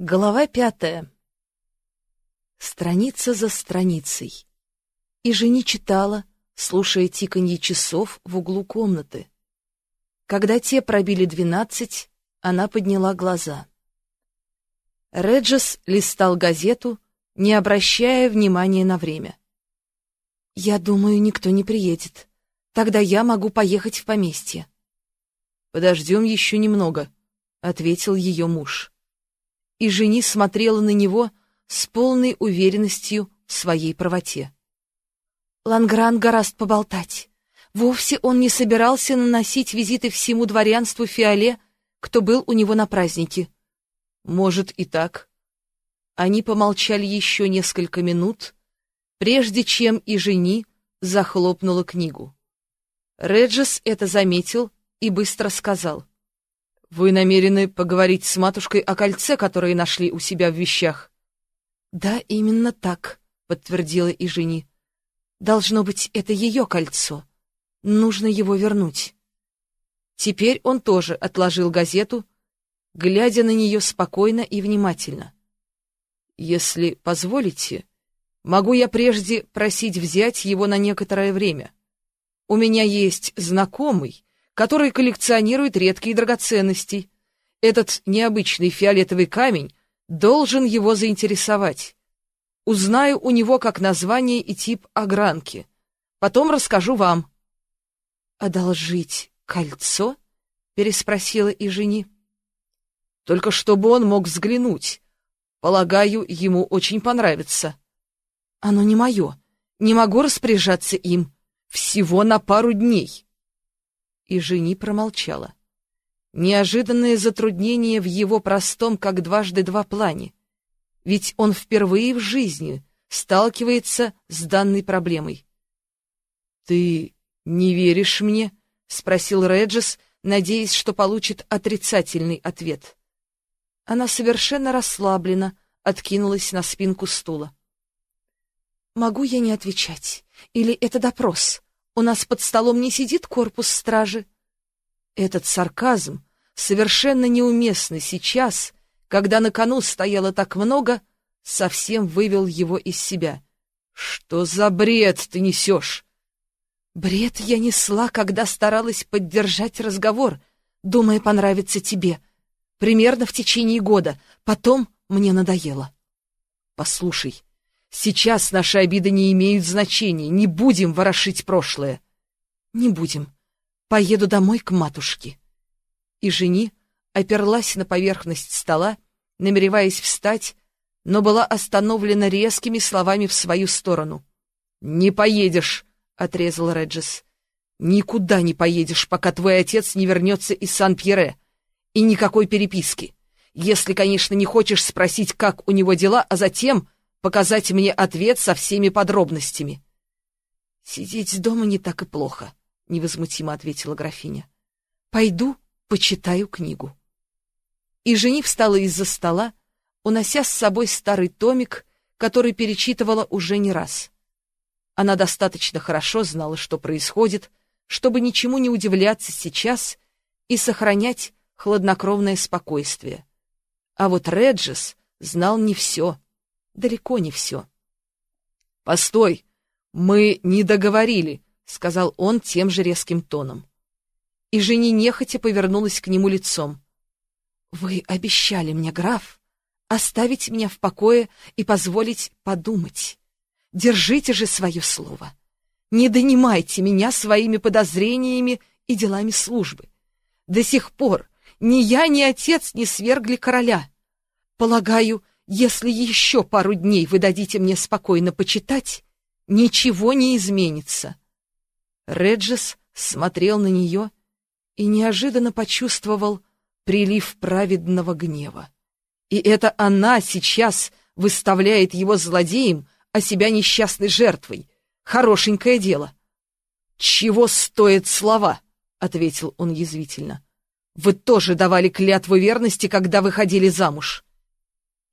Глава пятая. Страница за страницей. И жени читала, слушая тиканье часов в углу комнаты. Когда те пробили двенадцать, она подняла глаза. Реджес листал газету, не обращая внимания на время. «Я думаю, никто не приедет. Тогда я могу поехать в поместье». «Подождем еще немного», — ответил ее муж и жени смотрела на него с полной уверенностью в своей правоте. Лангран гораст поболтать. Вовсе он не собирался наносить визиты всему дворянству Фиоле, кто был у него на празднике. Может и так. Они помолчали еще несколько минут, прежде чем и жени захлопнула книгу. Реджес это заметил и быстро сказал — «Вы намерены поговорить с матушкой о кольце, которое нашли у себя в вещах?» «Да, именно так», — подтвердила и жени. «Должно быть, это ее кольцо. Нужно его вернуть». Теперь он тоже отложил газету, глядя на нее спокойно и внимательно. «Если позволите, могу я прежде просить взять его на некоторое время? У меня есть знакомый, который коллекционирует редкие драгоценности. Этот необычный фиолетовый камень должен его заинтересовать. Узнаю у него как название и тип огранки. Потом расскажу вам. «Одолжить кольцо?» — переспросила и жени. «Только чтобы он мог взглянуть. Полагаю, ему очень понравится». «Оно не мое. Не могу распоряжаться им. Всего на пару дней» и жени промолчала. Неожиданное затруднение в его простом, как дважды два плане. Ведь он впервые в жизни сталкивается с данной проблемой. «Ты не веришь мне?» — спросил Реджес, надеясь, что получит отрицательный ответ. Она совершенно расслаблена, откинулась на спинку стула. «Могу я не отвечать? Или это допрос?» У нас под столом не сидит корпус стражи. Этот сарказм совершенно неуместный сейчас, когда на кону стояло так много, совсем вывел его из себя. Что за бред ты несешь? Бред я несла, когда старалась поддержать разговор, думая понравится тебе. Примерно в течение года. Потом мне надоело. Послушай, Сейчас наши обиды не имеют значения. Не будем ворошить прошлое. Не будем. Поеду домой к матушке. И жени оперлась на поверхность стола, намереваясь встать, но была остановлена резкими словами в свою сторону. «Не поедешь!» — отрезал Реджес. «Никуда не поедешь, пока твой отец не вернется из Сан-Пьере. И никакой переписки. Если, конечно, не хочешь спросить, как у него дела, а затем показать мне ответ со всеми подробностями. «Сидеть дома не так и плохо», — невозмутимо ответила графиня. «Пойду, почитаю книгу». И жени встала из-за стола, унося с собой старый томик, который перечитывала уже не раз. Она достаточно хорошо знала, что происходит, чтобы ничему не удивляться сейчас и сохранять хладнокровное спокойствие. А вот Реджес знал не все — далеко не все. «Постой! Мы не договорили!» — сказал он тем же резким тоном. И жени нехотя повернулась к нему лицом. «Вы обещали мне, граф, оставить меня в покое и позволить подумать. Держите же свое слово. Не донимайте меня своими подозрениями и делами службы. До сих пор ни я, ни отец не свергли короля. Полагаю, если еще пару дней вы дадите мне спокойно почитать, ничего не изменится. Реджес смотрел на нее и неожиданно почувствовал прилив праведного гнева. И это она сейчас выставляет его злодеем, а себя несчастной жертвой. Хорошенькое дело. «Чего стоят слова?» — ответил он язвительно. «Вы тоже давали клятву верности, когда выходили замуж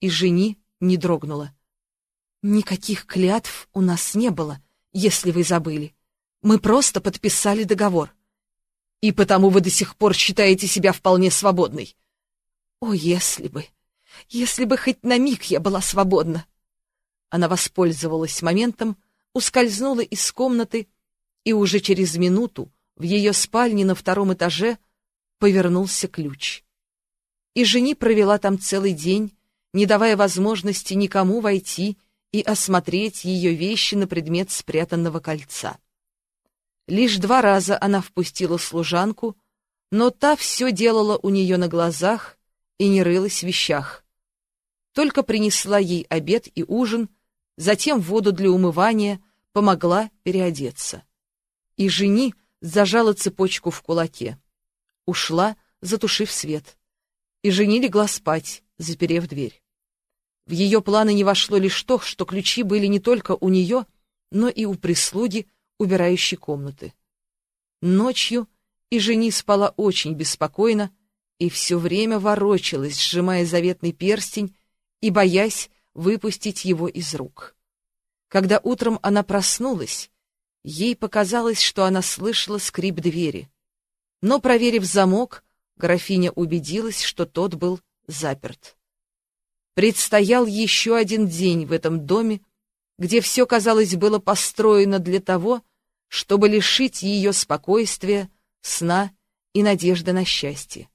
и жени не дрогнула. «Никаких клятв у нас не было, если вы забыли. Мы просто подписали договор». «И потому вы до сих пор считаете себя вполне свободной?» «О, если бы! Если бы хоть на миг я была свободна. Она воспользовалась моментом, ускользнула из комнаты, и уже через минуту в ее спальне на втором этаже повернулся ключ. И жени провела там целый день, не давая возможности никому войти и осмотреть ее вещи на предмет спрятанного кольца. Лишь два раза она впустила служанку, но та все делала у нее на глазах и не рылась в вещах. Только принесла ей обед и ужин, затем воду для умывания, помогла переодеться. И жени зажала цепочку в кулаке. Ушла, затушив свет. И жени легла спать, заперев дверь. В ее планы не вошло лишь то, что ключи были не только у нее, но и у прислуги, убирающей комнаты. Ночью и жени спала очень беспокойно и все время ворочалась, сжимая заветный перстень и боясь выпустить его из рук. Когда утром она проснулась, ей показалось, что она слышала скрип двери. Но, проверив замок, графиня убедилась, что тот был заперт. Предстоял еще один день в этом доме, где все, казалось, было построено для того, чтобы лишить ее спокойствия, сна и надежды на счастье.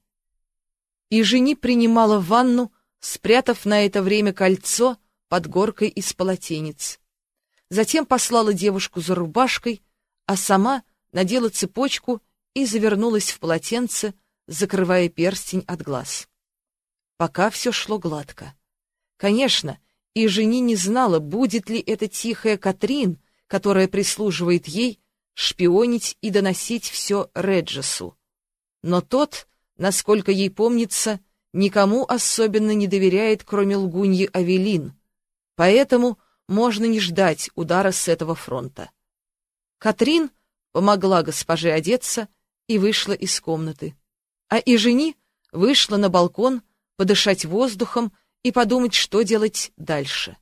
И жени принимала ванну, спрятав на это время кольцо под горкой из полотенец. Затем послала девушку за рубашкой, а сама надела цепочку и завернулась в полотенце, закрывая перстень от глаз. Пока все шло гладко. Конечно, и жени не знала, будет ли эта тихая Катрин, которая прислуживает ей, шпионить и доносить все Реджесу. Но тот, насколько ей помнится, никому особенно не доверяет, кроме лгуньи Авелин, поэтому можно не ждать удара с этого фронта. Катрин помогла госпоже одеться и вышла из комнаты, а и жени вышла на балкон подышать воздухом и подумать, что делать дальше.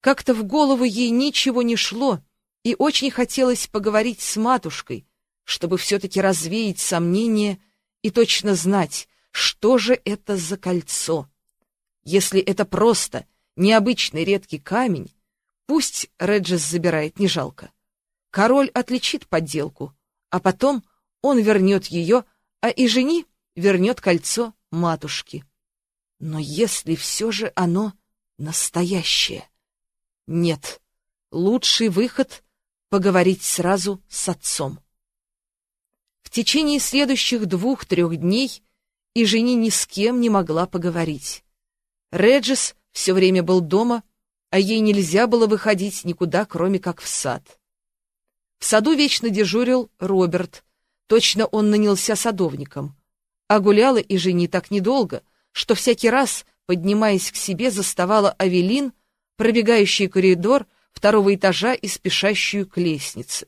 Как-то в голову ей ничего не шло, и очень хотелось поговорить с матушкой, чтобы все-таки развеять сомнения и точно знать, что же это за кольцо. Если это просто необычный редкий камень, пусть Реджес забирает, не жалко. Король отличит подделку, а потом он вернет ее, а и жени вернет кольцо матушке. Но если все же оно настоящее? Нет, лучший выход поговорить сразу с отцом. В течение следующих двух-трех дней и жени ни с кем не могла поговорить. Реджис все время был дома, а ей нельзя было выходить никуда, кроме как в сад. В саду вечно дежурил Роберт, точно он нанялся садовником, а гуляла и жени так недолго, что всякий раз, поднимаясь к себе, заставала Авелин, пробегающий коридор, второго этажа и спешащую к лестнице.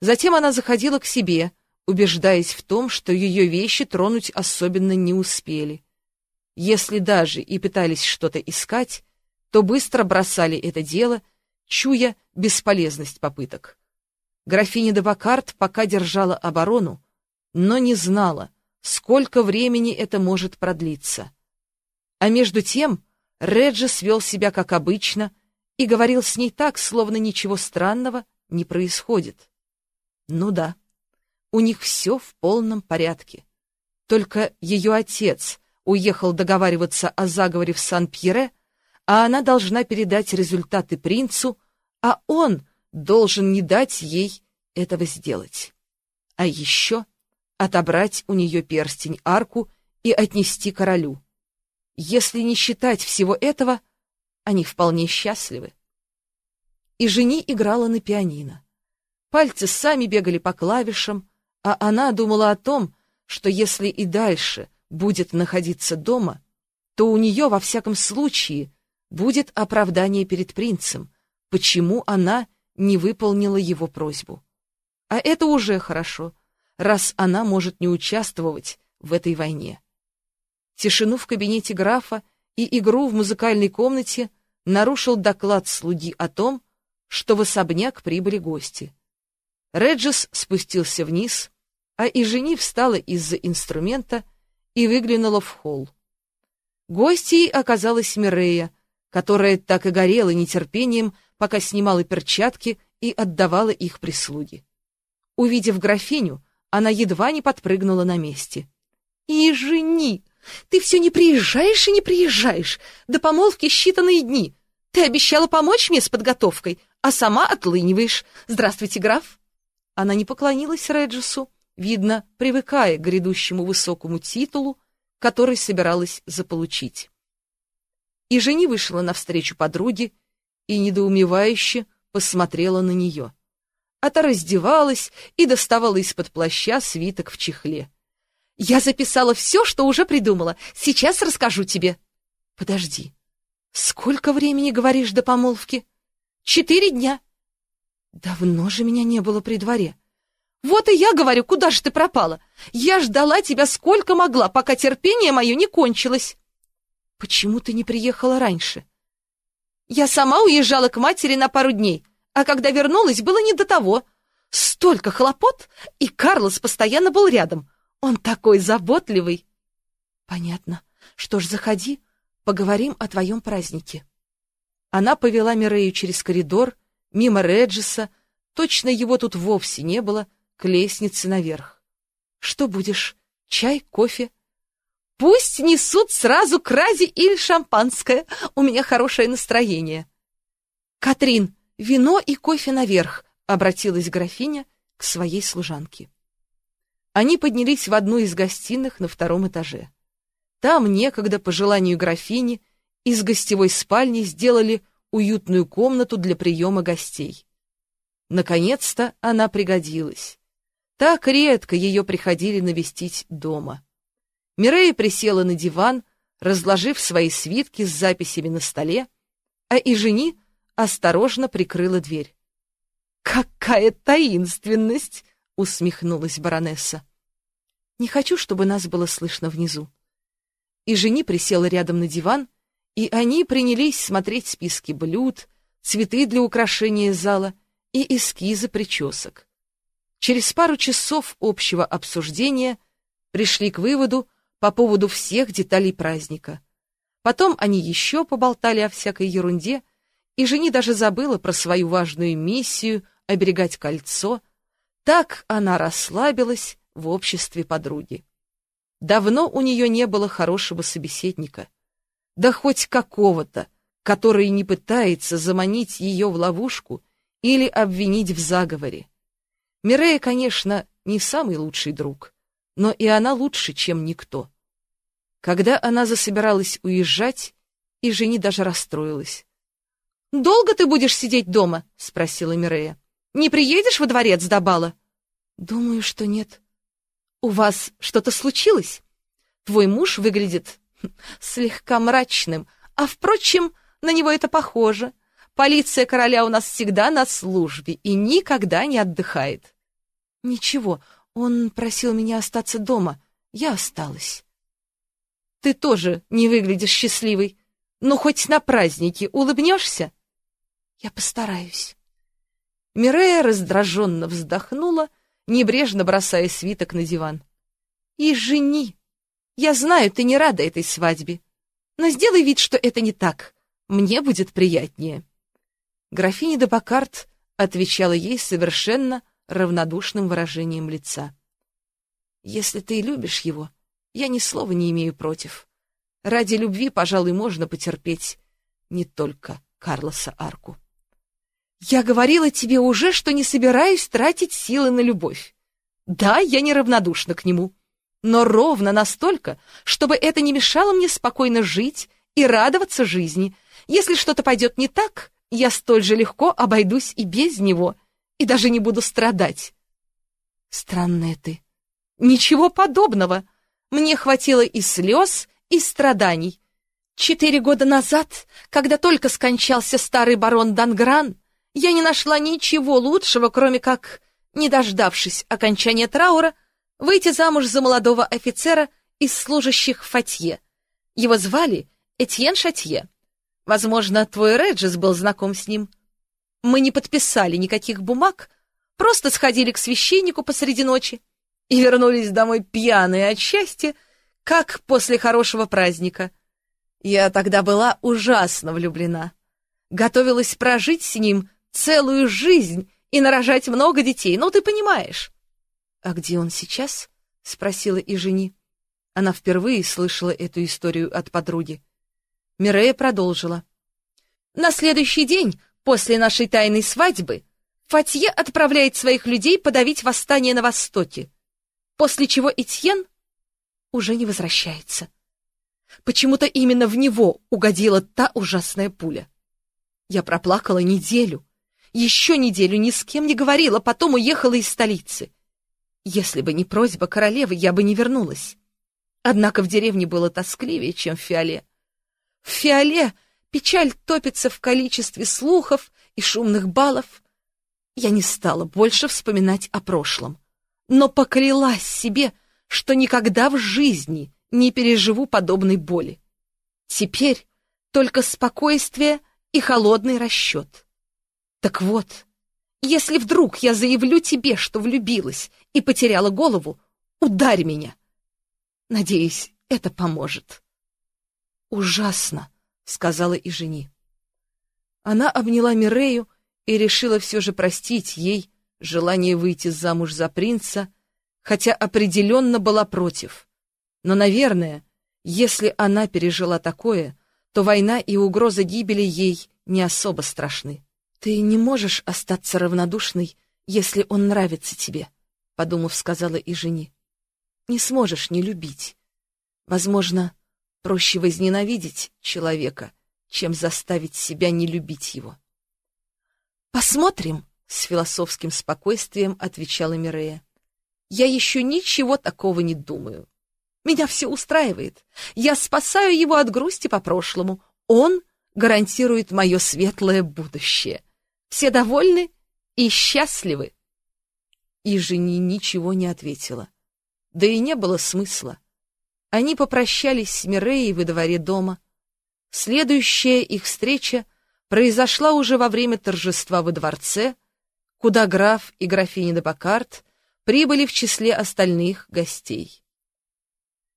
Затем она заходила к себе, убеждаясь в том, что ее вещи тронуть особенно не успели. Если даже и пытались что-то искать, то быстро бросали это дело, чуя бесполезность попыток. Графиня де Бакарт пока держала оборону, но не знала, сколько времени это может продлиться. А между тем Реджи свел себя как обычно — и говорил с ней так, словно ничего странного не происходит. Ну да, у них все в полном порядке. Только ее отец уехал договариваться о заговоре в Сан-Пьере, а она должна передать результаты принцу, а он должен не дать ей этого сделать. А еще отобрать у нее перстень-арку и отнести королю. Если не считать всего этого — они вполне счастливы. И жени играла на пианино. Пальцы сами бегали по клавишам, а она думала о том, что если и дальше будет находиться дома, то у нее, во всяком случае, будет оправдание перед принцем, почему она не выполнила его просьбу. А это уже хорошо, раз она может не участвовать в этой войне. Тишину в кабинете графа и игру в музыкальной комнате нарушил доклад слуги о том, что в особняк прибыли гости. Реджис спустился вниз, а и жени встала из-за инструмента и выглянула в холл. Гостьей оказалась Мирея, которая так и горела нетерпением, пока снимала перчатки и отдавала их прислуге. Увидев графиню, она едва не подпрыгнула на месте. «И жени! Ты все не приезжаешь и не приезжаешь! До помолвки считанные дни! Ты обещала помочь мне с подготовкой, а сама отлыниваешь! Здравствуйте, граф!» Она не поклонилась Реджесу, видно, привыкая к грядущему высокому титулу, который собиралась заполучить. И жени вышла навстречу подруге и недоумевающе посмотрела на нее. А та раздевалась и доставала из-под плаща свиток в чехле. «Я записала все, что уже придумала. Сейчас расскажу тебе». «Подожди. Сколько времени, говоришь, до помолвки?» «Четыре дня». «Давно же меня не было при дворе». «Вот и я говорю, куда же ты пропала? Я ждала тебя сколько могла, пока терпение мое не кончилось». «Почему ты не приехала раньше?» Я сама уезжала к матери на пару дней, а когда вернулась, было не до того. Столько хлопот, и Карлос постоянно был рядом. Он такой заботливый. Понятно. Что ж, заходи, поговорим о твоем празднике. Она повела Мирею через коридор, мимо Реджиса, точно его тут вовсе не было, к лестнице наверх. Что будешь? Чай, кофе? Пусть несут сразу крази или шампанское. У меня хорошее настроение. Катрин, вино и кофе наверх, обратилась графиня к своей служанке. Они поднялись в одну из гостиных на втором этаже. Там некогда, по желанию графини, из гостевой спальни сделали уютную комнату для приема гостей. Наконец-то она пригодилась. Так редко ее приходили навестить дома. Мирея присела на диван, разложив свои свитки с записями на столе, а и жени осторожно прикрыла дверь. «Какая таинственность!» — усмехнулась баронесса. «Не хочу, чтобы нас было слышно внизу». И жени присела рядом на диван, и они принялись смотреть списки блюд, цветы для украшения зала и эскизы причесок. Через пару часов общего обсуждения пришли к выводу, по поводу всех деталей праздника. Потом они еще поболтали о всякой ерунде, и жени даже забыла про свою важную миссию оберегать кольцо. Так она расслабилась в обществе подруги. Давно у нее не было хорошего собеседника. Да хоть какого-то, который не пытается заманить ее в ловушку или обвинить в заговоре. Мирея, конечно, не самый лучший друг, но и она лучше, чем никто. Когда она засобиралась уезжать, и жени даже расстроилась. «Долго ты будешь сидеть дома?» — спросила Мирея. «Не приедешь во дворец до бала?» «Думаю, что нет». «У вас что-то случилось? Твой муж выглядит слегка мрачным, а, впрочем, на него это похоже. Полиция короля у нас всегда на службе и никогда не отдыхает». «Ничего, он просил меня остаться дома. Я осталась». Ты тоже не выглядишь счастливой. Ну, хоть на празднике улыбнешься? Я постараюсь. Мирея раздраженно вздохнула, небрежно бросая свиток на диван. И жени. Я знаю, ты не рада этой свадьбе. Но сделай вид, что это не так. Мне будет приятнее. Графиня де Бакарт отвечала ей совершенно равнодушным выражением лица. Если ты любишь его, я ни слова не имею против. Ради любви, пожалуй, можно потерпеть не только Карлоса Арку. Я говорила тебе уже, что не собираюсь тратить силы на любовь. Да, я неравнодушна к нему, но ровно настолько, чтобы это не мешало мне спокойно жить и радоваться жизни. Если что-то пойдет не так, я столь же легко обойдусь и без него, и даже не буду страдать. Странная ты. Ничего подобного. Мне хватило и слез, и страданий. Четыре года назад, когда только скончался старый барон Дангран, я не нашла ничего лучшего, кроме как, не дождавшись окончания траура, выйти замуж за молодого офицера из служащих Фатье. Его звали Этьен Шатье. Возможно, твой Реджис был знаком с ним. Мы не подписали никаких бумаг, просто сходили к священнику посреди ночи и вернулись домой пьяные от счастья, как после хорошего праздника. Я тогда была ужасно влюблена. Готовилась прожить с ним целую жизнь и нарожать много детей, ну ты понимаешь. «А где он сейчас?» — спросила и жени. Она впервые слышала эту историю от подруги. Мирея продолжила. «На следующий день, после нашей тайной свадьбы, Фатье отправляет своих людей подавить восстание на Востоке, после чего Этьен уже не возвращается. Почему-то именно в него угодила та ужасная пуля. Я проплакала неделю, еще неделю ни с кем не говорила, потом уехала из столицы. Если бы не просьба королевы, я бы не вернулась. Однако в деревне было тоскливее, чем в Фиоле. В Фиоле печаль топится в количестве слухов и шумных балов. Я не стала больше вспоминать о прошлом, но поклялась себе, что никогда в жизни не переживу подобной боли. Теперь только спокойствие и холодный расчет. Так вот, если вдруг я заявлю тебе, что влюбилась и потеряла голову, ударь меня. Надеюсь, это поможет. Ужасно, сказала и жени. Она обняла Мирею и решила все же простить ей желание выйти замуж за принца, хотя определенно была против. Но, наверное, если она пережила такое, то война и угроза гибели ей не особо страшны. «Ты не можешь остаться равнодушной, если он нравится тебе», — подумав, сказала и жени. «Не сможешь не любить. Возможно, проще возненавидеть человека, чем заставить себя не любить его». «Посмотрим», — с философским спокойствием отвечала Мирея. «Я еще ничего такого не думаю. Меня все устраивает. Я спасаю его от грусти по прошлому. Он гарантирует мое светлое будущее. Все довольны и счастливы. И жени ничего не ответила. Да и не было смысла. Они попрощались с Миреей во дворе дома. Следующая их встреча произошла уже во время торжества во дворце, куда граф и графиня де Бакарт прибыли в числе остальных гостей.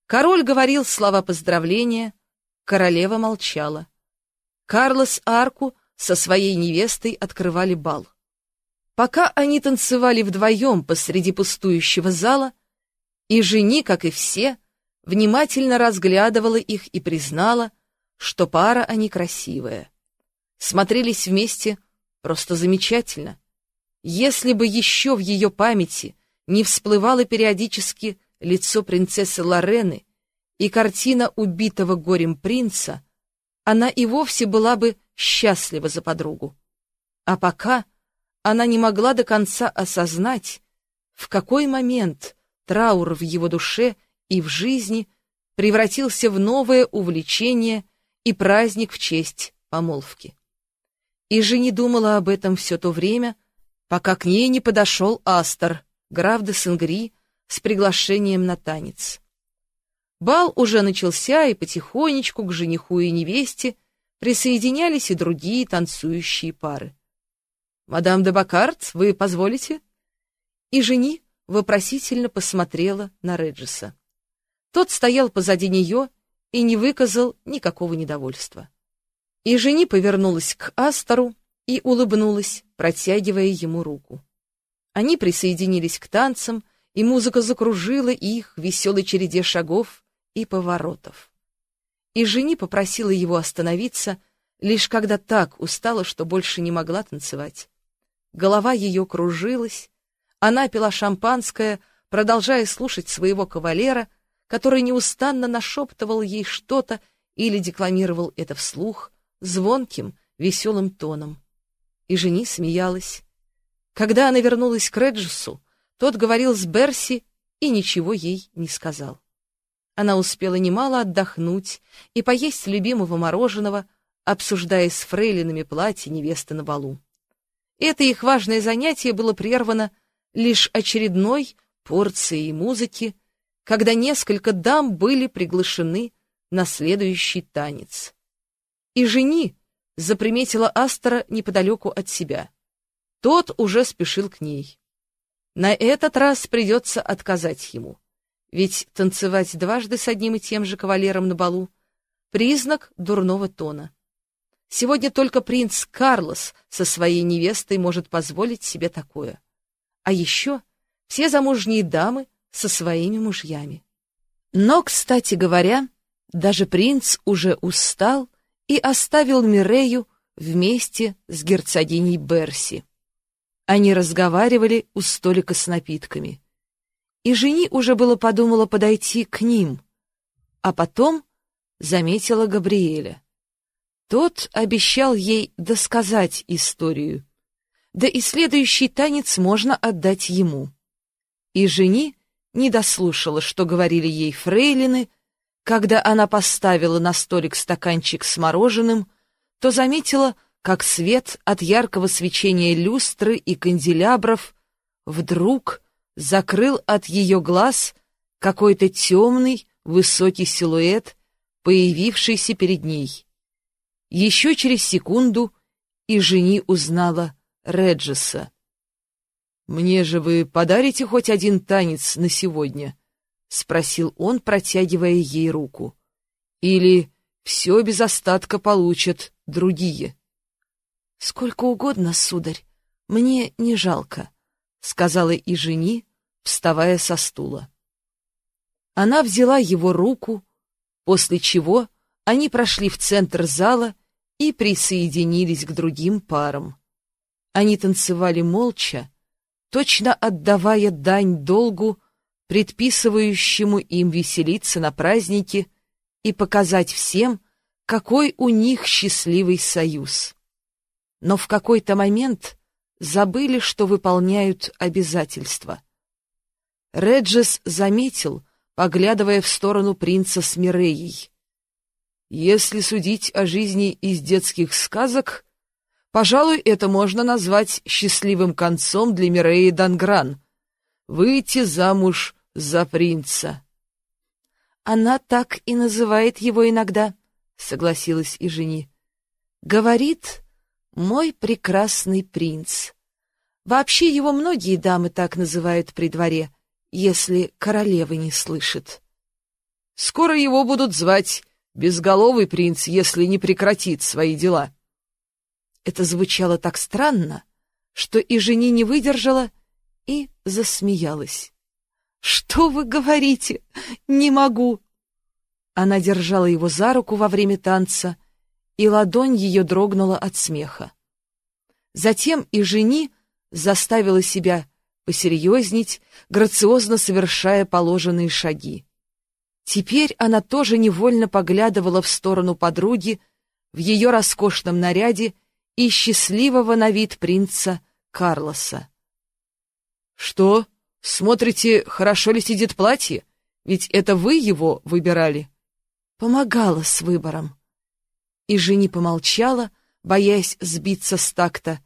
Король говорил слова поздравления, королева молчала. Карлос Арку со своей невестой открывали бал. Пока они танцевали вдвоем посреди пустующего зала, и жени, как и все, внимательно разглядывала их и признала, что пара они красивая. Смотрелись вместе просто замечательно. Если бы еще в ее памяти не всплывало периодически лицо принцессы Лорены и картина убитого горем принца, она и вовсе была бы счастлива за подругу. А пока она не могла до конца осознать, в какой момент траур в его душе и в жизни превратился в новое увлечение и праздник в честь помолвки. И же думала об этом все то время, пока к ней не подошел Астер, граф де Сенгри, с приглашением на танец. Бал уже начался, и потихонечку к жениху и невесте присоединялись и другие танцующие пары. «Мадам де Бакарт, вы позволите?» И жени вопросительно посмотрела на Реджиса. Тот стоял позади нее и не выказал никакого недовольства. И жени повернулась к Астору и улыбнулась, протягивая ему руку. Они присоединились к танцам, и музыка закружила их в веселой череде шагов и поворотов. И жени попросила его остановиться, лишь когда так устала, что больше не могла танцевать. Голова ее кружилась, она пила шампанское, продолжая слушать своего кавалера, который неустанно нашептывал ей что-то или декламировал это вслух, звонким, веселым тоном. И жени смеялась. Когда она вернулась к Реджису, тот говорил с Берси и ничего ей не сказал. Она успела немало отдохнуть и поесть любимого мороженого, обсуждая с фрейлинами платье невесты на балу. Это их важное занятие было прервано лишь очередной порцией музыки, когда несколько дам были приглашены на следующий танец. И жени заприметила Астера неподалеку от себя. Тот уже спешил к ней. На этот раз придется отказать ему. Ведь танцевать дважды с одним и тем же кавалером на балу признак дурного тона. Сегодня только принц Карлос со своей невестой может позволить себе такое. А еще все замужние дамы со своими мужьями. Но, кстати говоря, даже принц уже устал и оставил Мирею вместе с герцогиней Берси. Они разговаривали у столика с напитками. И жени уже было подумала подойти к ним, а потом заметила Габриэля. Тот обещал ей досказать историю, да и следующий танец можно отдать ему. И жени не дослушала, что говорили ей фрейлины, когда она поставила на столик стаканчик с мороженым, то заметила, как свет от яркого свечения люстры и канделябров вдруг закрыл от ее глаз какой-то темный, высокий силуэт, появившийся перед ней. Еще через секунду и жени узнала Реджеса. «Мне же вы подарите хоть один танец на сегодня?» — спросил он, протягивая ей руку. «Или все без остатка получат другие?» «Сколько угодно, сударь, мне не жалко», — сказала и жени, вставая со стула. Она взяла его руку, после чего они прошли в центр зала и присоединились к другим парам. Они танцевали молча, точно отдавая дань долгу, предписывающему им веселиться на празднике и показать всем, какой у них счастливый союз. Но в какой-то момент забыли, что выполняют обязательства. Реджес заметил, поглядывая в сторону принца с Миреей. Если судить о жизни из детских сказок, пожалуй, это можно назвать счастливым концом для Миреи Дангран — выйти замуж за принца. Она так и называет его иногда, — согласилась и жени. Говорит, мой прекрасный принц. Вообще его многие дамы так называют при дворе, если королевы не слышит. Скоро его будут звать безголовый принц, если не прекратит свои дела. Это звучало так странно, что и жени не выдержала и засмеялась. «Что вы говорите? Не могу!» Она держала его за руку во время танца, и ладонь ее дрогнула от смеха. Затем и жени заставила себя посерьезнить, грациозно совершая положенные шаги. Теперь она тоже невольно поглядывала в сторону подруги в ее роскошном наряде и счастливого на вид принца Карлоса. «Что? Смотрите, хорошо ли сидит платье? Ведь это вы его выбирали?» «Помогала с выбором». И жени помолчала, боясь сбиться с такта,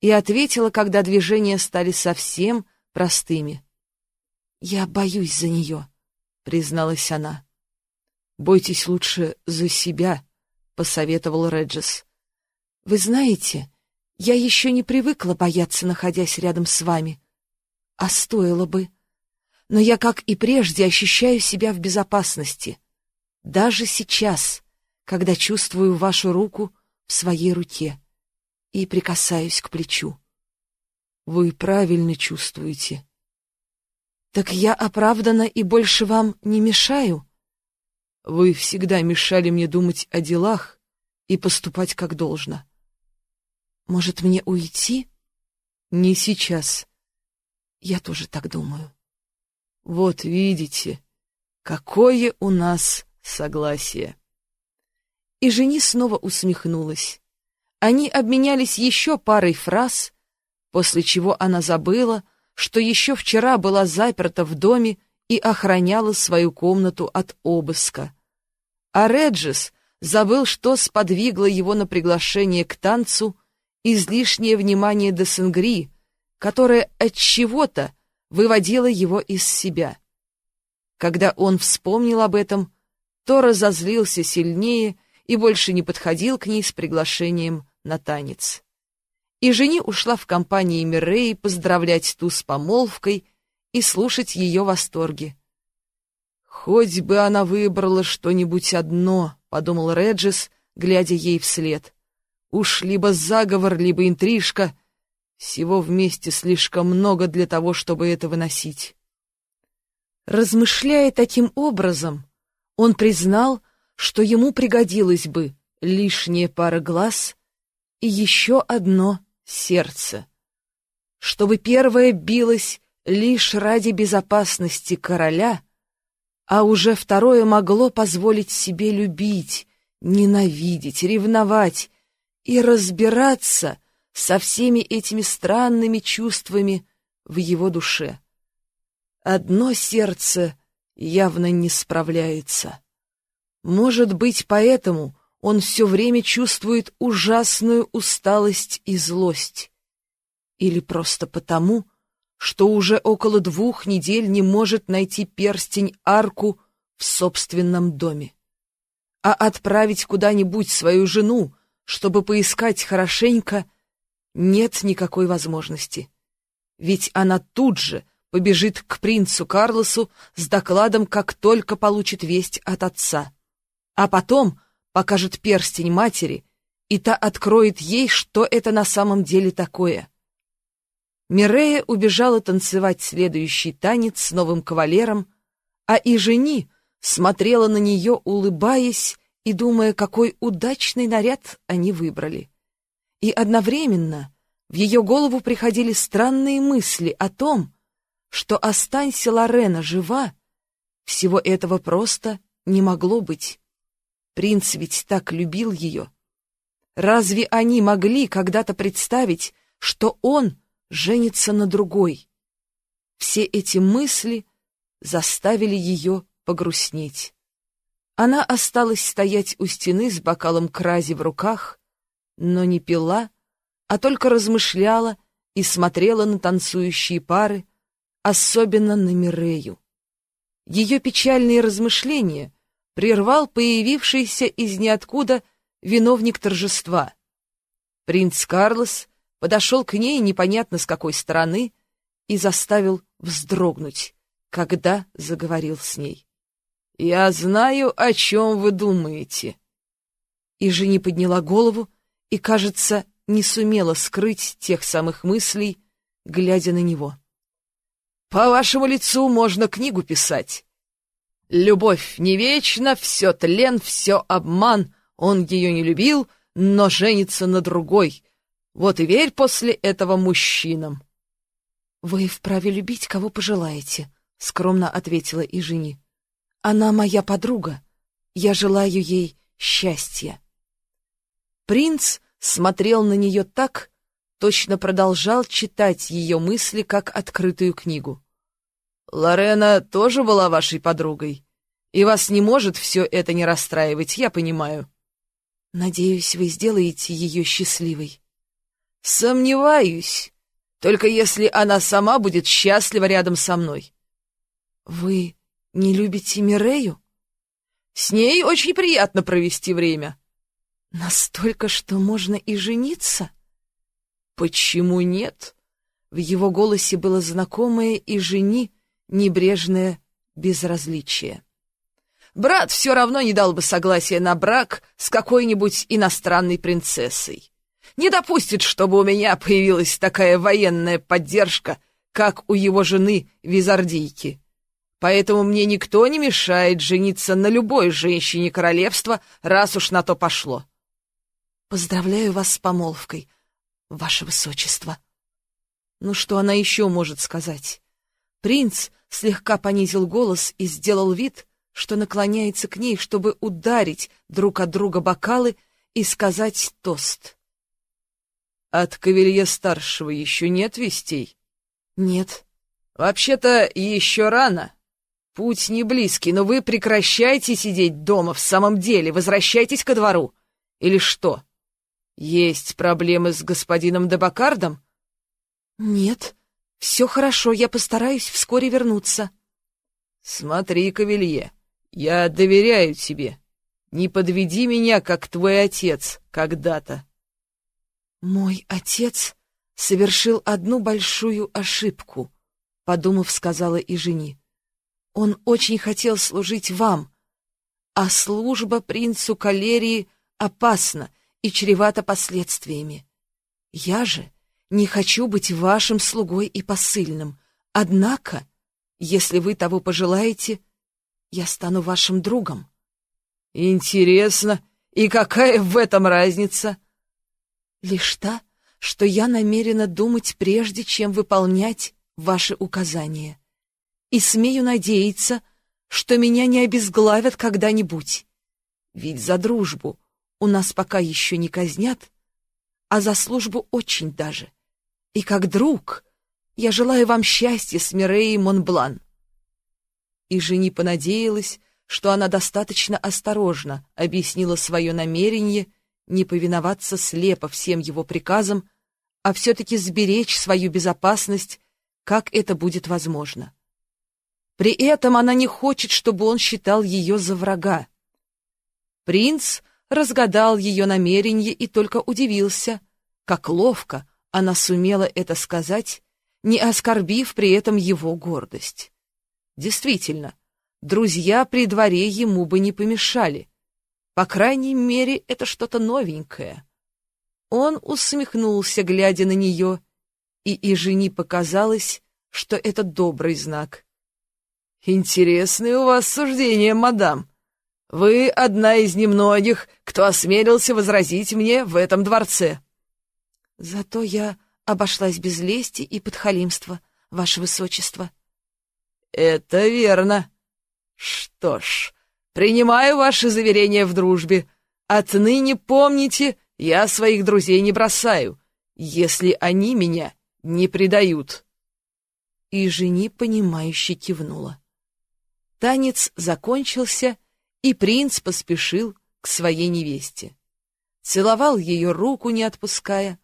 и ответила, когда движения стали совсем простыми. «Я боюсь за нее», — призналась она. «Бойтесь лучше за себя», — посоветовал Реджес. «Вы знаете, я еще не привыкла бояться, находясь рядом с вами. А стоило бы. Но я, как и прежде, ощущаю себя в безопасности. Даже сейчас, когда чувствую вашу руку в своей руке и прикасаюсь к плечу. Вы правильно чувствуете. Так я оправдана и больше вам не мешаю? Вы всегда мешали мне думать о делах и поступать как должно. Может, мне уйти? Не сейчас. Я тоже так думаю. Вот видите, какое у нас согласие. И жени снова усмехнулась. Они обменялись еще парой фраз, после чего она забыла, что еще вчера была заперта в доме и охраняла свою комнату от обыска. А Реджис забыл, что сподвигло его на приглашение к танцу излишнее внимание до Сенгри, которое от чего-то выводило его из себя. Когда он вспомнил об этом, то разозлился сильнее и больше не подходил к ней с приглашением на танец. И жени ушла в компании Мирреи поздравлять ту с помолвкой и слушать ее восторги. «Хоть бы она выбрала что-нибудь одно», — подумал Реджис, глядя ей вслед. «Уж либо заговор, либо интрижка. Всего вместе слишком много для того, чтобы это выносить». Размышляя таким образом, он признал, что ему пригодилась бы лишняя пара глаз и еще одно сердце. Чтобы первое билось лишь ради безопасности короля, а уже второе могло позволить себе любить, ненавидеть, ревновать и разбираться со всеми этими странными чувствами в его душе. Одно сердце явно не справляется. Может быть, поэтому он все время чувствует ужасную усталость и злость. Или просто потому, что уже около двух недель не может найти перстень-арку в собственном доме. А отправить куда-нибудь свою жену, чтобы поискать хорошенько, нет никакой возможности. Ведь она тут же побежит к принцу Карлосу с докладом, как только получит весть от отца. А потом покажет перстень матери, и та откроет ей, что это на самом деле такое. Мирея убежала танцевать следующий танец с новым кавалером, а и жени смотрела на нее, улыбаясь и думая, какой удачный наряд они выбрали. И одновременно в ее голову приходили странные мысли о том, что останься Лорена жива, всего этого просто не могло быть. Принц ведь так любил ее. Разве они могли когда-то представить, что он женится на другой? Все эти мысли заставили ее погрустнеть. Она осталась стоять у стены с бокалом крази в руках, но не пила, а только размышляла и смотрела на танцующие пары, особенно на Мирею. Ее печальные размышления прервал появившийся из ниоткуда виновник торжества. Принц Карлос подошел к ней непонятно с какой стороны и заставил вздрогнуть, когда заговорил с ней. «Я знаю, о чем вы думаете». И жени подняла голову и, кажется, не сумела скрыть тех самых мыслей, глядя на него. По вашему лицу можно книгу писать. Любовь не вечна, все тлен, все обман. Он ее не любил, но женится на другой. Вот и верь после этого мужчинам. — Вы вправе любить, кого пожелаете, — скромно ответила и жени. — Она моя подруга. Я желаю ей счастья. Принц смотрел на нее так, точно продолжал читать ее мысли как открытую книгу. «Лорена тоже была вашей подругой, и вас не может все это не расстраивать, я понимаю». «Надеюсь, вы сделаете ее счастливой». «Сомневаюсь, только если она сама будет счастлива рядом со мной». «Вы не любите Мирею?» «С ней очень приятно провести время». «Настолько, что можно и жениться?» «Почему нет?» В его голосе было знакомое и жени, небрежное безразличие. «Брат все равно не дал бы согласия на брак с какой-нибудь иностранной принцессой. Не допустит, чтобы у меня появилась такая военная поддержка, как у его жены Визардийки. Поэтому мне никто не мешает жениться на любой женщине королевства, раз уж на то пошло». «Поздравляю вас с помолвкой», ваше высочество. Ну что она еще может сказать? Принц слегка понизил голос и сделал вид, что наклоняется к ней, чтобы ударить друг от друга бокалы и сказать тост. От Кавелье-старшего еще нет вестей? Нет. Вообще-то еще рано. Путь не близкий, но вы прекращайте сидеть дома в самом деле, возвращайтесь ко двору. Или что? «Есть проблемы с господином Дебакардом?» «Нет, все хорошо, я постараюсь вскоре вернуться». «Смотри, Кавелье, я доверяю тебе. Не подведи меня, как твой отец когда-то». «Мой отец совершил одну большую ошибку», — подумав, сказала и жени. «Он очень хотел служить вам, а служба принцу Калерии опасна и чревата последствиями. Я же не хочу быть вашим слугой и посыльным, однако, если вы того пожелаете, я стану вашим другом. Интересно, и какая в этом разница? Лишь та, что я намерена думать прежде, чем выполнять ваши указания. И смею надеяться, что меня не обезглавят когда-нибудь. Ведь за дружбу у нас пока еще не казнят, а за службу очень даже. И как друг я желаю вам счастья с Миреей Монблан. И жени понадеялась, что она достаточно осторожно объяснила свое намерение не повиноваться слепо всем его приказам, а все-таки сберечь свою безопасность, как это будет возможно. При этом она не хочет, чтобы он считал ее за врага. Принц разгадал ее намерение и только удивился, как ловко она сумела это сказать, не оскорбив при этом его гордость. Действительно, друзья при дворе ему бы не помешали. По крайней мере, это что-то новенькое. Он усмехнулся, глядя на нее, и и жени показалось, что это добрый знак. «Интересные у вас суждения, мадам. Вы одна из немногих, кто осмелился возразить мне в этом дворце». «Зато я обошлась без лести и подхалимства, ваше высочество». «Это верно. Что ж, принимаю ваши заверения в дружбе. Отныне помните, я своих друзей не бросаю, если они меня не предают». И жени, понимающе кивнула. Танец закончился, и принц поспешил к своей невесте. Целовал ее руку, не отпуская,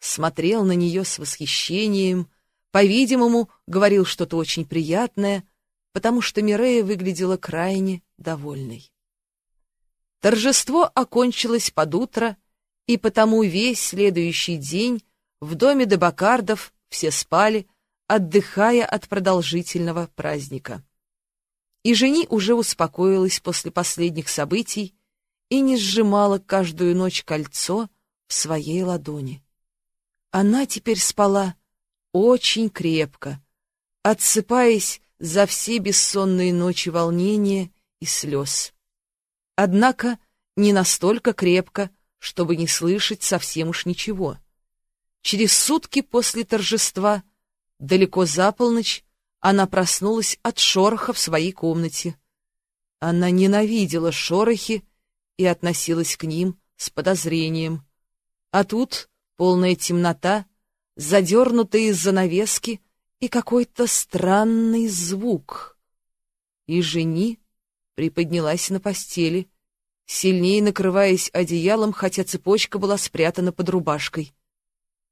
смотрел на нее с восхищением, по-видимому, говорил что-то очень приятное, потому что Мирея выглядела крайне довольной. Торжество окончилось под утро, и потому весь следующий день в доме Дебакардов все спали, отдыхая от продолжительного праздника. И жени уже успокоилась после последних событий и не сжимала каждую ночь кольцо в своей ладони. Она теперь спала очень крепко, отсыпаясь за все бессонные ночи волнения и слез. Однако не настолько крепко, чтобы не слышать совсем уж ничего. Через сутки после торжества, далеко за полночь, она проснулась от шороха в своей комнате. Она ненавидела шорохи и относилась к ним с подозрением. А тут полная темнота, задернутые занавески и какой-то странный звук. И жени приподнялась на постели, сильнее накрываясь одеялом, хотя цепочка была спрятана под рубашкой.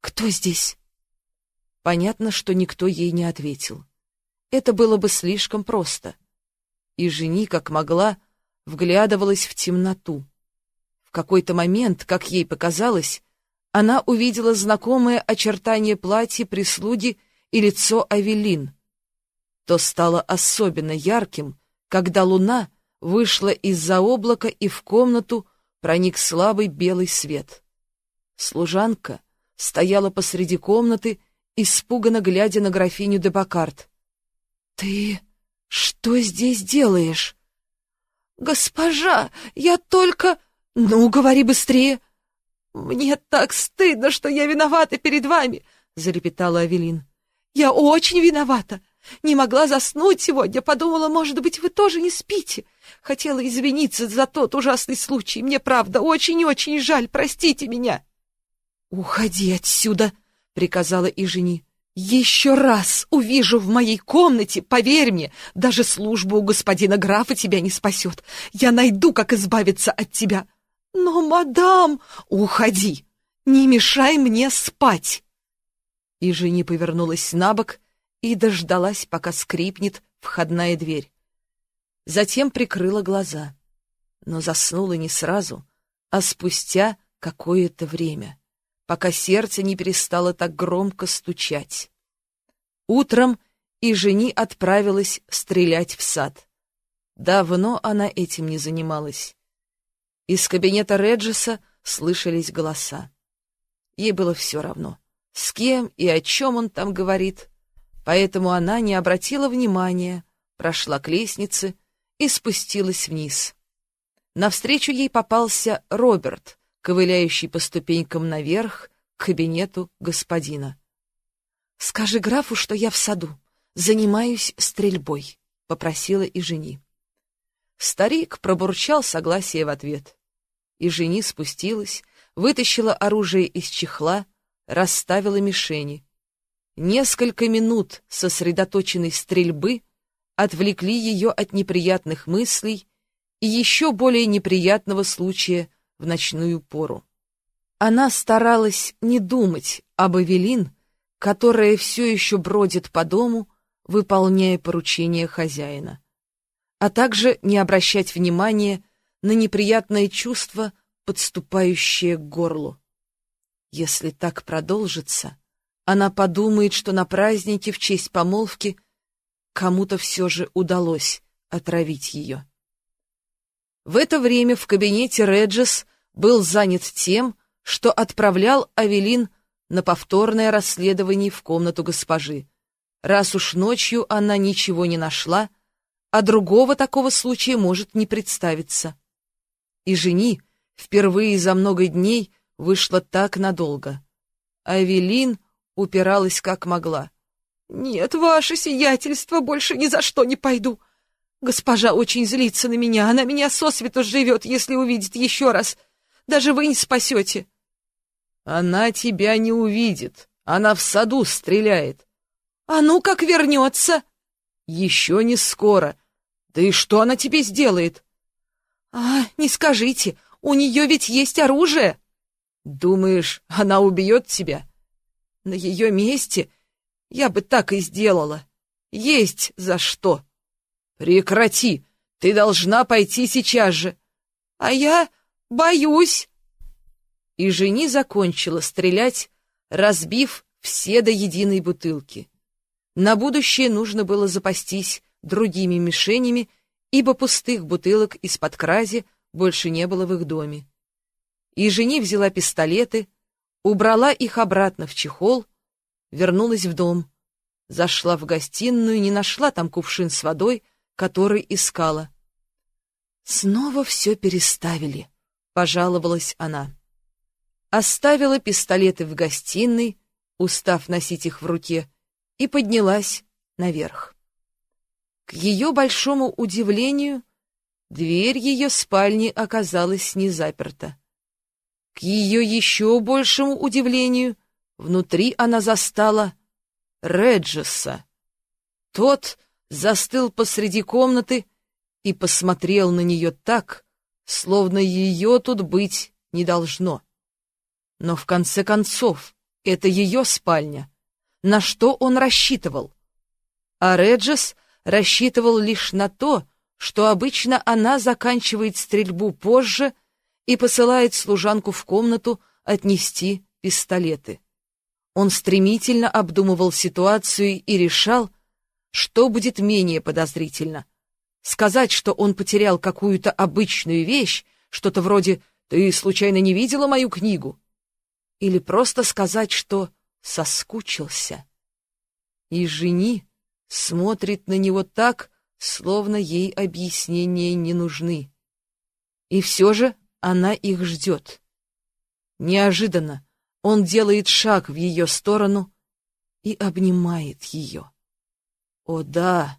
«Кто здесь?» Понятно, что никто ей не ответил. Это было бы слишком просто. И жени, как могла, вглядывалась в темноту. В какой-то момент, как ей показалось, она увидела знакомое очертание платья прислуги и лицо Авелин. То стало особенно ярким, когда луна вышла из-за облака и в комнату проник слабый белый свет. Служанка стояла посреди комнаты, испуганно глядя на графиню де Бакарт. «Ты что здесь делаешь?» «Госпожа, я только...» «Ну, говори быстрее!» «Мне так стыдно, что я виновата перед вами!» — залепетала Авелин. «Я очень виновата! Не могла заснуть сегодня, подумала, может быть, вы тоже не спите. Хотела извиниться за тот ужасный случай. Мне, правда, очень-очень жаль, простите меня!» «Уходи отсюда!» — приказала и жени. «Еще раз увижу в моей комнате, поверь мне, даже служба у господина графа тебя не спасет. Я найду, как избавиться от тебя!» «Но, мадам, уходи! Не мешай мне спать!» И жени повернулась на бок и дождалась, пока скрипнет входная дверь. Затем прикрыла глаза, но заснула не сразу, а спустя какое-то время, пока сердце не перестало так громко стучать. Утром и жени отправилась стрелять в сад. Давно она этим не занималась. Из кабинета Реджеса слышались голоса. Ей было все равно, с кем и о чем он там говорит, поэтому она не обратила внимания, прошла к лестнице и спустилась вниз. Навстречу ей попался Роберт, ковыляющий по ступенькам наверх к кабинету господина. — Скажи графу, что я в саду, занимаюсь стрельбой, — попросила и жени. Старик пробурчал согласие в ответ. И жени спустилась, вытащила оружие из чехла, расставила мишени. Несколько минут сосредоточенной стрельбы отвлекли ее от неприятных мыслей и еще более неприятного случая в ночную пору. Она старалась не думать об Эвелин, которая все еще бродит по дому, выполняя поручения хозяина, а также не обращать внимания на неприятное чувство, подступающее к горлу. Если так продолжится, она подумает, что на празднике в честь помолвки кому-то все же удалось отравить ее. В это время в кабинете Реджес был занят тем, что отправлял Авелин на повторное расследование в комнату госпожи. Раз уж ночью она ничего не нашла, а другого такого случая может не представиться. И жени впервые за много дней вышла так надолго. Авелин упиралась как могла. «Нет, ваше сиятельство, больше ни за что не пойду. Госпожа очень злится на меня, она меня сосвету живет, если увидит еще раз. Даже вы не спасете. Она тебя не увидит, она в саду стреляет. А ну как вернется? Еще не скоро. Да и что она тебе сделает? А, не скажите, у нее ведь есть оружие. Думаешь, она убьет тебя? На ее месте я бы так и сделала. Есть за что. «Прекрати! Ты должна пойти сейчас же!» «А я боюсь!» И жени закончила стрелять, разбив все до единой бутылки. На будущее нужно было запастись другими мишенями, ибо пустых бутылок из-под крази больше не было в их доме. И жени взяла пистолеты, убрала их обратно в чехол, вернулась в дом, зашла в гостиную, не нашла там кувшин с водой, который искала. «Снова все переставили», — пожаловалась она. Оставила пистолеты в гостиной, устав носить их в руке, и поднялась наверх. К ее большому удивлению, дверь ее спальни оказалась не заперта. К ее еще большему удивлению, внутри она застала Реджеса. Тот застыл посреди комнаты и посмотрел на нее так, словно ее тут быть не должно. Но в конце концов, это ее спальня. На что он рассчитывал? А Реджес рассчитывал лишь на то, что обычно она заканчивает стрельбу позже и посылает служанку в комнату отнести пистолеты. Он стремительно обдумывал ситуацию и решал, что будет менее подозрительно? Сказать, что он потерял какую-то обычную вещь, что-то вроде «ты случайно не видела мою книгу?» Или просто сказать, что соскучился? И жени смотрит на него так, словно ей объяснения не нужны. И все же она их ждет. Неожиданно он делает шаг в ее сторону и обнимает ее. О да,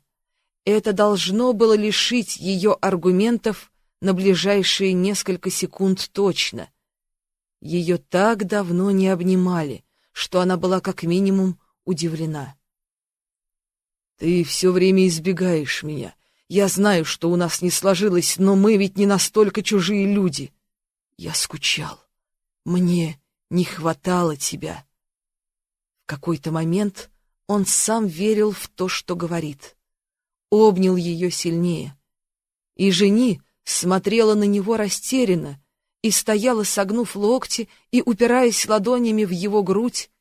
это должно было лишить ее аргументов на ближайшие несколько секунд точно. Ее так давно не обнимали, что она была как минимум удивлена. «Ты все время избегаешь меня. Я знаю, что у нас не сложилось, но мы ведь не настолько чужие люди. Я скучал. Мне не хватало тебя». В какой-то момент он сам верил в то, что говорит. Обнял ее сильнее. И жени смотрела на него растерянно и стояла, согнув локти и упираясь ладонями в его грудь,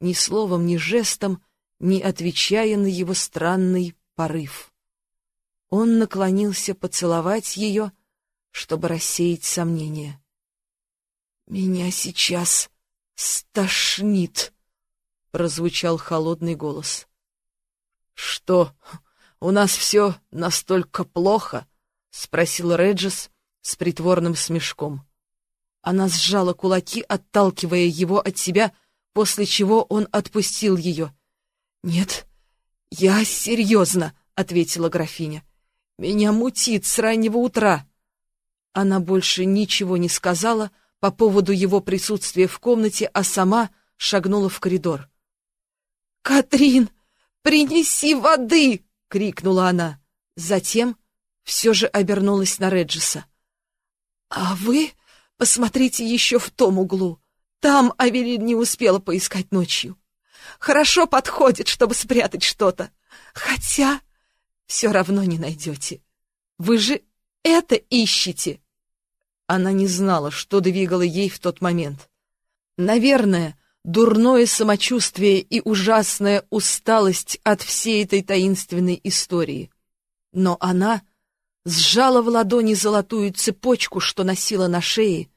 ни словом, ни жестом, не отвечая на его странный порыв. Он наклонился поцеловать ее, чтобы рассеять сомнения. «Меня сейчас стошнит», — прозвучал холодный голос. «Что, у нас все настолько плохо?» — спросил Реджис с притворным смешком. Она сжала кулаки, отталкивая его от себя, после чего он отпустил ее. «Нет, я серьезно», — ответила графиня. «Меня мутит с раннего утра». Она больше ничего не сказала по поводу его присутствия в комнате, а сама шагнула в коридор. «Катрин, принеси воды!» — крикнула она. Затем все же обернулась на Реджиса. «А вы посмотрите еще в том углу. Там Авелин не успела поискать ночью. Хорошо подходит, чтобы спрятать что-то. Хотя все равно не найдете. Вы же это ищете!» Она не знала, что двигало ей в тот момент. Наверное, дурное самочувствие и ужасная усталость от всей этой таинственной истории. Но она сжала в ладони золотую цепочку, что носила на шее,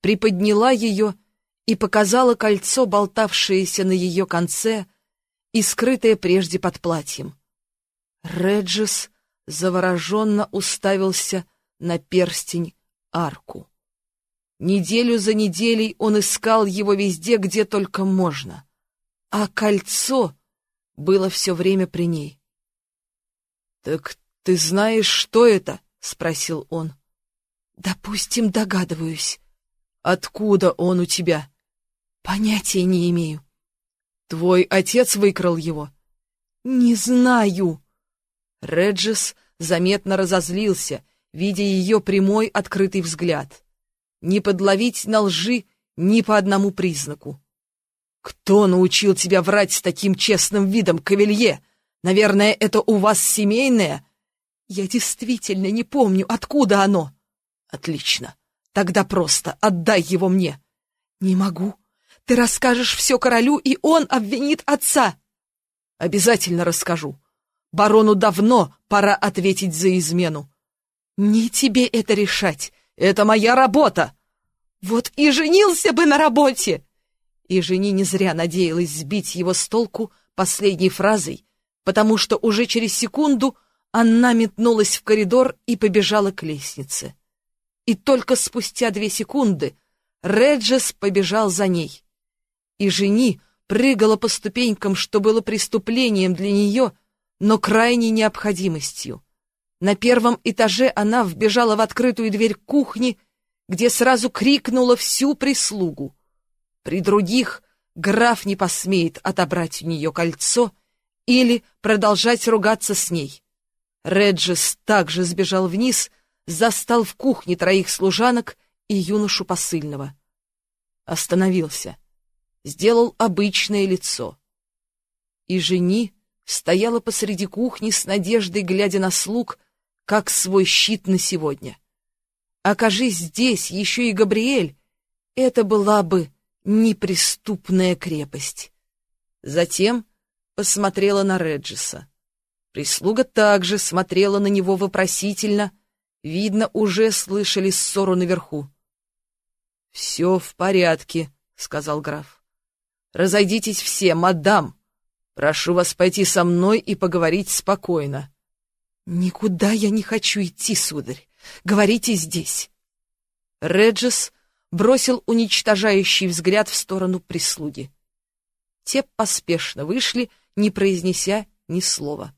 приподняла ее и показала кольцо, болтавшееся на ее конце и скрытое прежде под платьем. Реджис завороженно уставился на перстень арку. Неделю за неделей он искал его везде, где только можно. А кольцо было все время при ней. — Так ты знаешь, что это? — спросил он. — Допустим, догадываюсь. — Откуда он у тебя? — Понятия не имею. — Твой отец выкрал его? — Не знаю. Реджис заметно разозлился, видя ее прямой открытый взгляд не подловить на лжи ни по одному признаку. «Кто научил тебя врать с таким честным видом, Кавелье? Наверное, это у вас семейное?» «Я действительно не помню, откуда оно». «Отлично. Тогда просто отдай его мне». «Не могу. Ты расскажешь все королю, и он обвинит отца». «Обязательно расскажу. Барону давно пора ответить за измену». «Не тебе это решать. Это моя работа!» «Вот и женился бы на работе!» И жени не зря надеялась сбить его с толку последней фразой, потому что уже через секунду она метнулась в коридор и побежала к лестнице. И только спустя две секунды Реджес побежал за ней. И жени прыгала по ступенькам, что было преступлением для нее, но крайней необходимостью. На первом этаже она вбежала в открытую дверь кухни, где сразу крикнула всю прислугу. При других граф не посмеет отобрать у нее кольцо или продолжать ругаться с ней. Реджес также сбежал вниз, застал в кухне троих служанок и юношу посыльного. Остановился, сделал обычное лицо. И жени стояла посреди кухни с надеждой, глядя на слуг, как свой щит на сегодня. Окажись здесь еще и Габриэль, это была бы неприступная крепость. Затем посмотрела на Реджиса. Прислуга также смотрела на него вопросительно. Видно, уже слышали ссору наверху. — Все в порядке, — сказал граф. — Разойдитесь все, мадам. Прошу вас пойти со мной и поговорить спокойно. «Никуда я не хочу идти, сударь. Говорите здесь». Реджес бросил уничтожающий взгляд в сторону прислуги. Те поспешно вышли, не произнеся ни слова.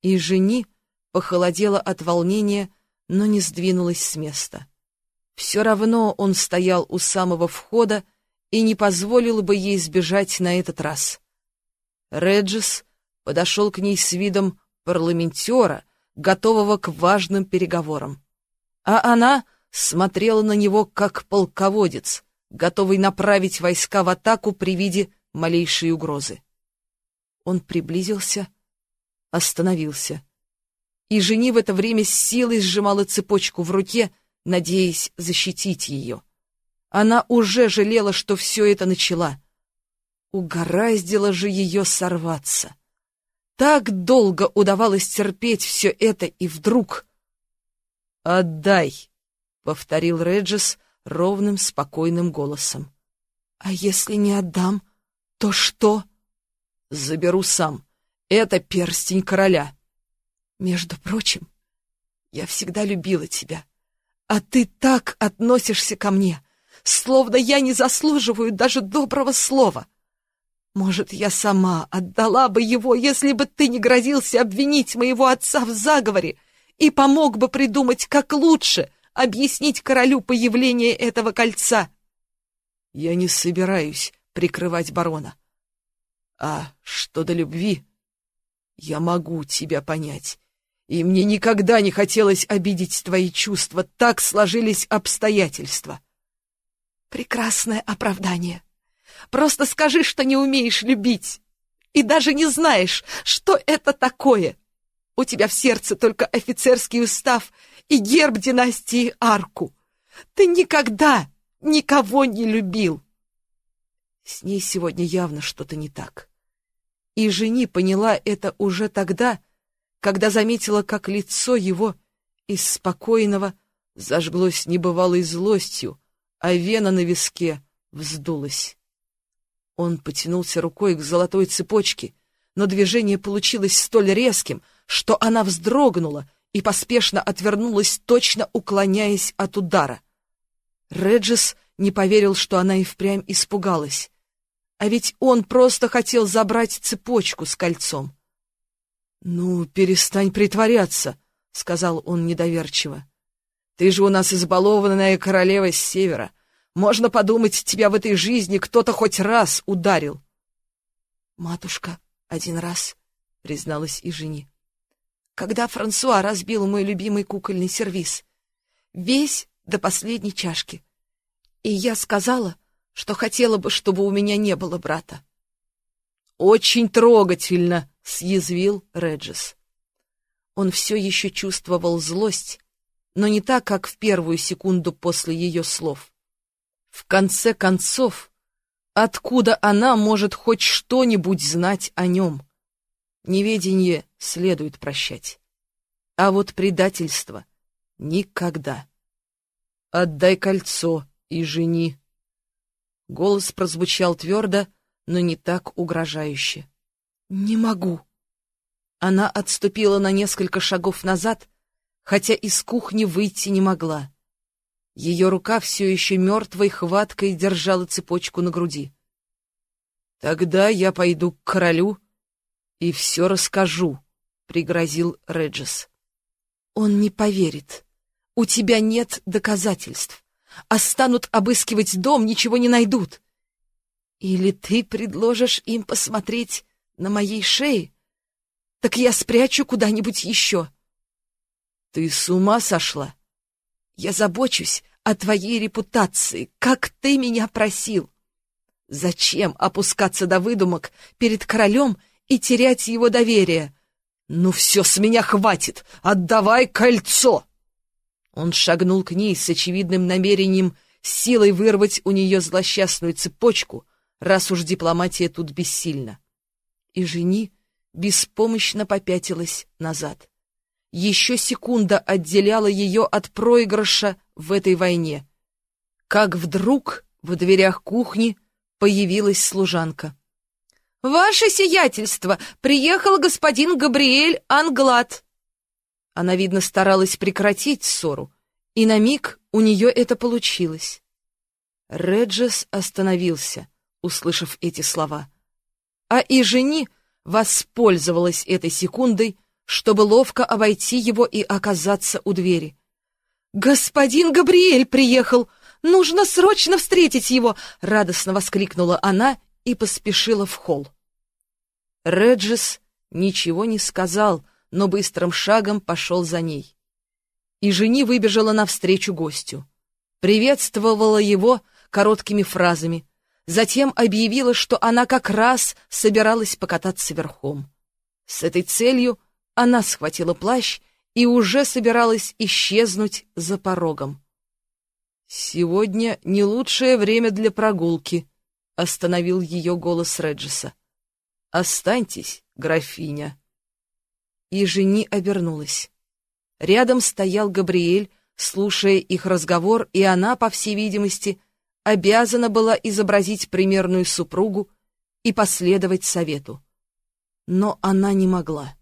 И жени похолодела от волнения, но не сдвинулась с места. Все равно он стоял у самого входа и не позволил бы ей сбежать на этот раз. Реджес подошел к ней с видом парламентера, готового к важным переговорам. А она смотрела на него как полководец, готовый направить войска в атаку при виде малейшей угрозы. Он приблизился, остановился. И жени в это время с силой сжимала цепочку в руке, надеясь защитить ее. Она уже жалела, что все это начала. Угораздило же ее сорваться. так долго удавалось терпеть все это, и вдруг... «Отдай!» — повторил Реджес ровным, спокойным голосом. «А если не отдам, то что?» «Заберу сам. Это перстень короля». «Между прочим, я всегда любила тебя, а ты так относишься ко мне, словно я не заслуживаю даже доброго слова. Может, я сама отдала бы его, если бы ты не грозился обвинить моего отца в заговоре и помог бы придумать, как лучше объяснить королю появление этого кольца. Я не собираюсь прикрывать барона. А что до любви, я могу тебя понять. И мне никогда не хотелось обидеть твои чувства, так сложились обстоятельства. Прекрасное оправдание. Просто скажи, что не умеешь любить. И даже не знаешь, что это такое. У тебя в сердце только офицерский устав и герб династии Арку. Ты никогда никого не любил. С ней сегодня явно что-то не так. И жени поняла это уже тогда, когда заметила, как лицо его из спокойного зажглось небывалой злостью, а вена на виске вздулась. Он потянулся рукой к золотой цепочке, но движение получилось столь резким, что она вздрогнула и поспешно отвернулась, точно уклоняясь от удара. Реджис не поверил, что она и впрямь испугалась. А ведь он просто хотел забрать цепочку с кольцом. «Ну, перестань притворяться», — сказал он недоверчиво. «Ты же у нас избалованная королева с севера. Можно подумать, тебя в этой жизни кто-то хоть раз ударил. Матушка, один раз, призналась и жени. Когда Франсуа разбил мой любимый кукольный сервиз. Весь до последней чашки. И я сказала, что хотела бы, чтобы у меня не было брата. «Очень трогательно!» — съязвил Реджес. Он все еще чувствовал злость, но не так, как в первую секунду после ее слов. В конце концов, откуда она может хоть что-нибудь знать о нем? Неведение следует прощать. А вот предательство — никогда. «Отдай кольцо и жени». Голос прозвучал твердо, но не так угрожающе. «Не могу». Она отступила на несколько шагов назад, хотя из кухни выйти не могла. Ее рука все еще мертвой хваткой держала цепочку на груди. «Тогда я пойду к королю и все расскажу», — пригрозил Реджес. «Он не поверит. У тебя нет доказательств. А станут обыскивать дом, ничего не найдут. Или ты предложишь им посмотреть на моей шее? Так я спрячу куда-нибудь еще». «Ты с ума сошла?» Я забочусь о твоей репутации, как ты меня просил. Зачем опускаться до выдумок перед королем и терять его доверие? Ну все, с меня хватит! Отдавай кольцо!» Он шагнул к ней с очевидным намерением силой вырвать у нее злосчастную цепочку, раз уж дипломатия тут бессильна. И жени беспомощно попятилась назад. Еще секунда отделяла ее от проигрыша в этой войне. Как вдруг в дверях кухни появилась служанка. «Ваше сиятельство! Приехал господин Габриэль Англад!» Она, видно, старалась прекратить ссору, и на миг у нее это получилось. Реджес остановился, услышав эти слова. А и жени воспользовалась этой секундой, чтобы ловко обойти его и оказаться у двери. «Господин Габриэль приехал! Нужно срочно встретить его!» — радостно воскликнула она и поспешила в холл. Реджис ничего не сказал, но быстрым шагом пошел за ней. И жени выбежала навстречу гостю. Приветствовала его короткими фразами, затем объявила, что она как раз собиралась покататься верхом. С этой целью она схватила плащ и уже собиралась исчезнуть за порогом. «Сегодня не лучшее время для прогулки», — остановил ее голос Реджиса. «Останьтесь, графиня». И жени обернулась. Рядом стоял Габриэль, слушая их разговор, и она, по всей видимости, обязана была изобразить примерную супругу и последовать совету. Но она не могла.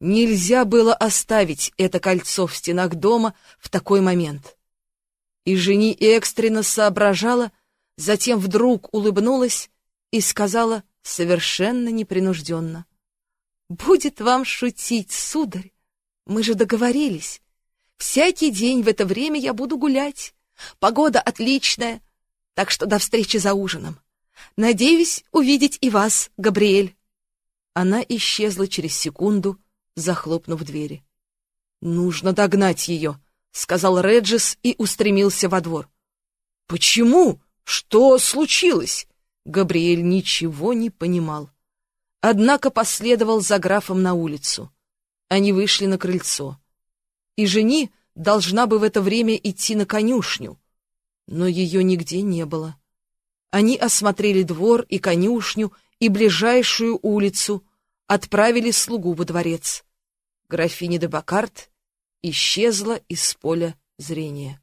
Нельзя было оставить это кольцо в стенах дома в такой момент. И жени экстренно соображала, затем вдруг улыбнулась и сказала совершенно непринужденно. «Будет вам шутить, сударь, мы же договорились. Всякий день в это время я буду гулять. Погода отличная, так что до встречи за ужином. Надеюсь увидеть и вас, Габриэль. Она исчезла через секунду, захлопнув двери. «Нужно догнать ее», — сказал Реджис и устремился во двор. «Почему? Что случилось?» Габриэль ничего не понимал. Однако последовал за графом на улицу. Они вышли на крыльцо. И жени должна бы в это время идти на конюшню, но ее нигде не было. Они осмотрели двор и конюшню, и ближайшую улицу, отправили слугу во дворец. Графиня де Бакарт исчезла из поля зрения.